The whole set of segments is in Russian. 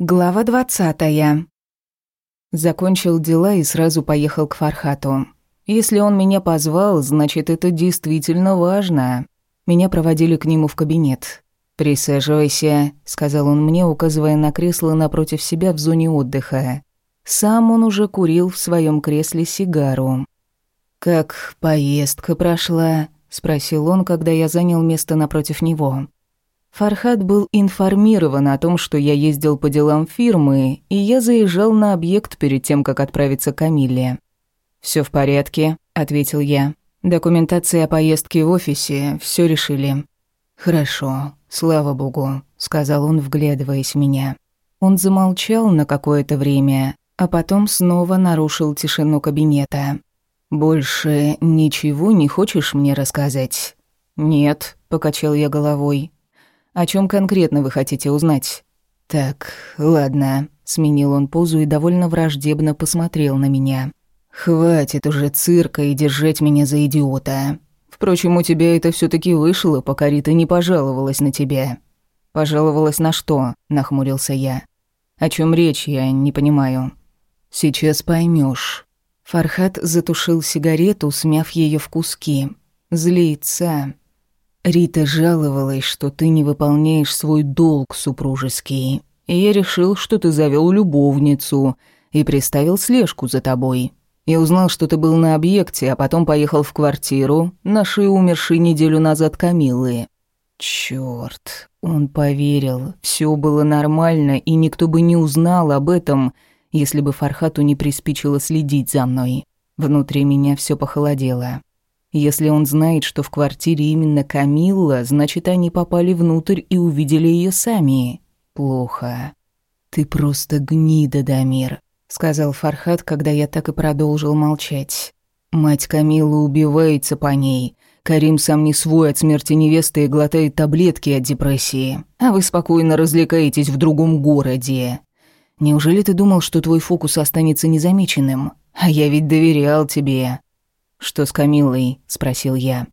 Глава двадцатая. Закончил дела и сразу поехал к Фархату. Если он меня позвал, значит, это действительно важно. Меня проводили к нему в кабинет. «Присаживайся», — сказал он мне, указывая на кресло напротив себя в зоне отдыха. Сам он уже курил в своем кресле сигару. «Как поездка прошла?» — спросил он, когда я занял место напротив него. Фархад был информирован о том, что я ездил по делам фирмы, и я заезжал на объект перед тем, как отправиться к Камилле. «Всё в порядке», — ответил я. «Документация о поездке в офисе, всё решили». «Хорошо, слава богу», — сказал он, вглядываясь в меня. Он замолчал на какое-то время, а потом снова нарушил тишину кабинета. «Больше ничего не хочешь мне рассказать?» «Нет», — покачал я головой. О чем конкретно вы хотите узнать? Так, ладно, сменил он позу и довольно враждебно посмотрел на меня. Хватит уже цирка и держать меня за идиота. Впрочем, у тебя это все таки вышло, пока Рита не пожаловалась на тебя. Пожаловалась на что? нахмурился я. О чем речь, я не понимаю. Сейчас поймешь. Фархат затушил сигарету, смяв ее в куски. Злится. Рита жаловалась, что ты не выполняешь свой долг супружеский. И я решил, что ты завел любовницу и приставил слежку за тобой. Я узнал, что ты был на объекте, а потом поехал в квартиру нашей умершей неделю назад Камилы. Чёрт, он поверил. Всё было нормально, и никто бы не узнал об этом, если бы Фархату не приспичило следить за мной. Внутри меня всё похолодело. Если он знает, что в квартире именно Камилла, значит, они попали внутрь и увидели ее сами. Плохо. «Ты просто гнида, Дамир», — сказал Фархат, когда я так и продолжил молчать. «Мать Камиллы убивается по ней. Карим сам не свой от смерти невесты и глотает таблетки от депрессии. А вы спокойно развлекаетесь в другом городе. Неужели ты думал, что твой фокус останется незамеченным? А я ведь доверял тебе. «Что с Камиллой?» – спросил я.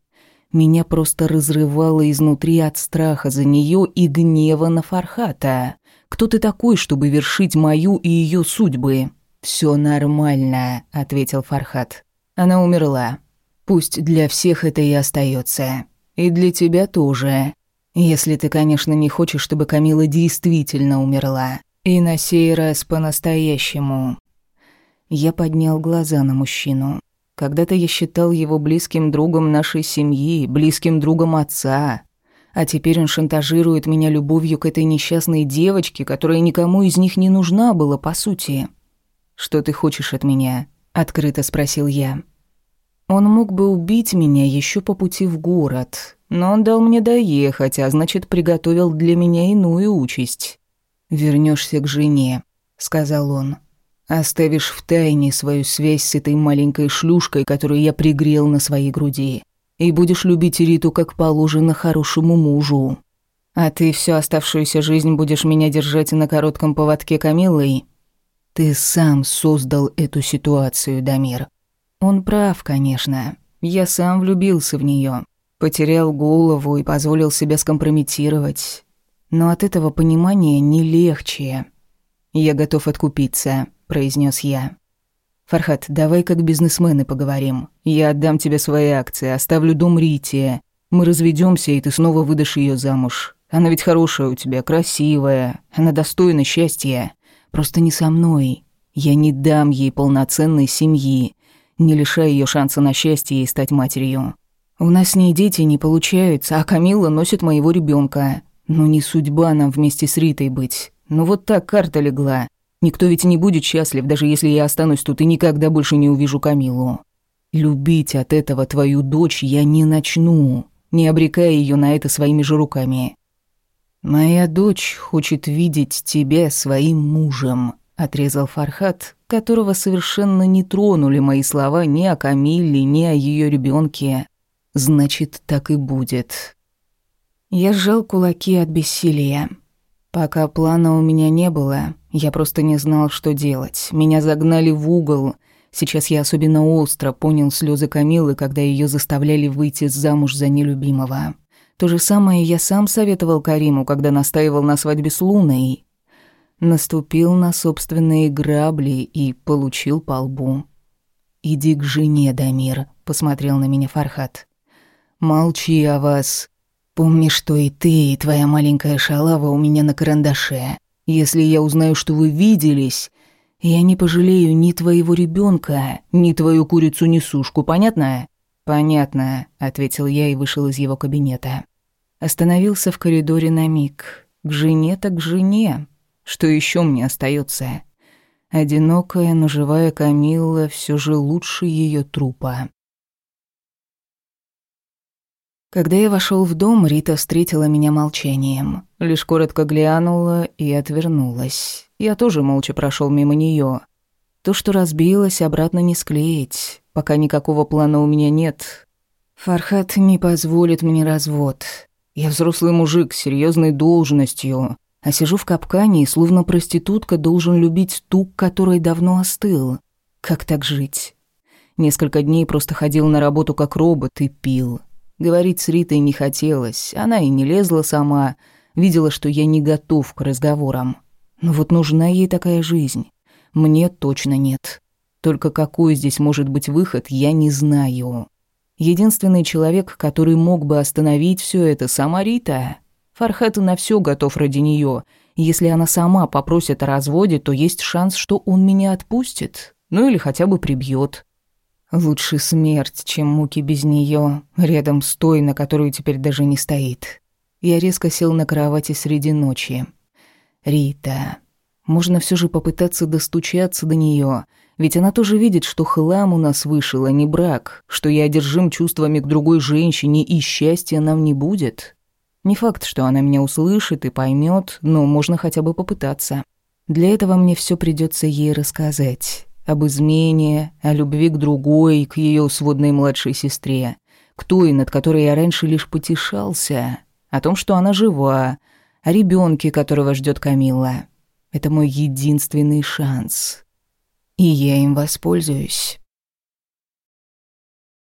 Меня просто разрывало изнутри от страха за нее и гнева на Фархата. «Кто ты такой, чтобы вершить мою и ее судьбы?» «Все нормально», – ответил Фархат. «Она умерла. Пусть для всех это и остается. И для тебя тоже. Если ты, конечно, не хочешь, чтобы Камила действительно умерла. И на сей раз по-настоящему». Я поднял глаза на мужчину. Когда-то я считал его близким другом нашей семьи, близким другом отца. А теперь он шантажирует меня любовью к этой несчастной девочке, которая никому из них не нужна была, по сути. «Что ты хочешь от меня?» — открыто спросил я. Он мог бы убить меня еще по пути в город, но он дал мне доехать, а значит, приготовил для меня иную участь. Вернешься к жене», — сказал он. Оставишь в тайне свою связь с этой маленькой шлюшкой, которую я пригрел на своей груди. И будешь любить Риту как положено хорошему мужу. А ты всю оставшуюся жизнь будешь меня держать на коротком поводке Камиллой? Ты сам создал эту ситуацию, Дамир. Он прав, конечно. Я сам влюбился в нее, Потерял голову и позволил себя скомпрометировать. Но от этого понимания не легче. Я готов откупиться. — произнес я. «Фархат, давай как бизнесмены поговорим. Я отдам тебе свои акции, оставлю дом Рите. Мы разведемся, и ты снова выдашь ее замуж. Она ведь хорошая у тебя, красивая, она достойна счастья. Просто не со мной. Я не дам ей полноценной семьи, не лишая ее шанса на счастье и стать матерью. У нас с ней дети не получаются, а Камила носит моего ребенка. Ну не судьба нам вместе с Ритой быть. Ну вот так карта легла. Никто ведь не будет счастлив, даже если я останусь тут и никогда больше не увижу Камилу. Любить от этого твою дочь я не начну, не обрекая ее на это своими же руками. Моя дочь хочет видеть тебя своим мужем, отрезал Фархат, которого совершенно не тронули мои слова ни о Камилле, ни о ее ребенке. Значит, так и будет. Я сжал кулаки от бессилия. Пока плана у меня не было, я просто не знал, что делать. Меня загнали в угол. Сейчас я особенно остро понял слезы Камилы, когда ее заставляли выйти замуж за нелюбимого. То же самое я сам советовал Кариму, когда настаивал на свадьбе с Луной. Наступил на собственные грабли и получил по лбу. «Иди к жене, Дамир», — посмотрел на меня Фархат. «Молчи о вас. Помни, что и ты, и твоя маленькая шалава у меня на карандаше. Если я узнаю, что вы виделись, я не пожалею ни твоего ребенка, ни твою курицу-несушку, понятно?» «Понятно», — ответил я и вышел из его кабинета. Остановился в коридоре на миг. К жене так к жене. Что еще мне остается? Одинокая, но живая Камилла все же лучше ее трупа. Когда я вошел в дом, Рита встретила меня молчанием. Лишь коротко глянула и отвернулась. Я тоже молча прошел мимо нее. То, что разбилось, обратно не склеить. Пока никакого плана у меня нет. Фархат не позволит мне развод. Я взрослый мужик с серьезной должностью, а сижу в капкане и словно проститутка должен любить ту, которой давно остыл. Как так жить? Несколько дней просто ходил на работу как робот и пил. Говорить с Ритой не хотелось, она и не лезла сама, видела, что я не готов к разговорам. Но вот нужна ей такая жизнь. Мне точно нет. Только какой здесь может быть выход, я не знаю. Единственный человек, который мог бы остановить все это, сама Рита. Фархат на все готов ради нее. Если она сама попросит о разводе, то есть шанс, что он меня отпустит. Ну или хотя бы прибьет. Лучше смерть, чем муки без нее, рядом с той, на которую теперь даже не стоит. Я резко сел на кровати среди ночи. Рита. Можно все же попытаться достучаться до нее. Ведь она тоже видит, что хлам у нас вышел, а не брак, что я одержим чувствами к другой женщине, и счастья нам не будет. Не факт, что она меня услышит и поймет, но можно хотя бы попытаться. Для этого мне все придется ей рассказать. Об измене, о любви к другой, к ее сводной младшей сестре, к той, над которой я раньше лишь потешался, о том, что она жива, о ребенке, которого ждет Камила. Это мой единственный шанс. И я им воспользуюсь.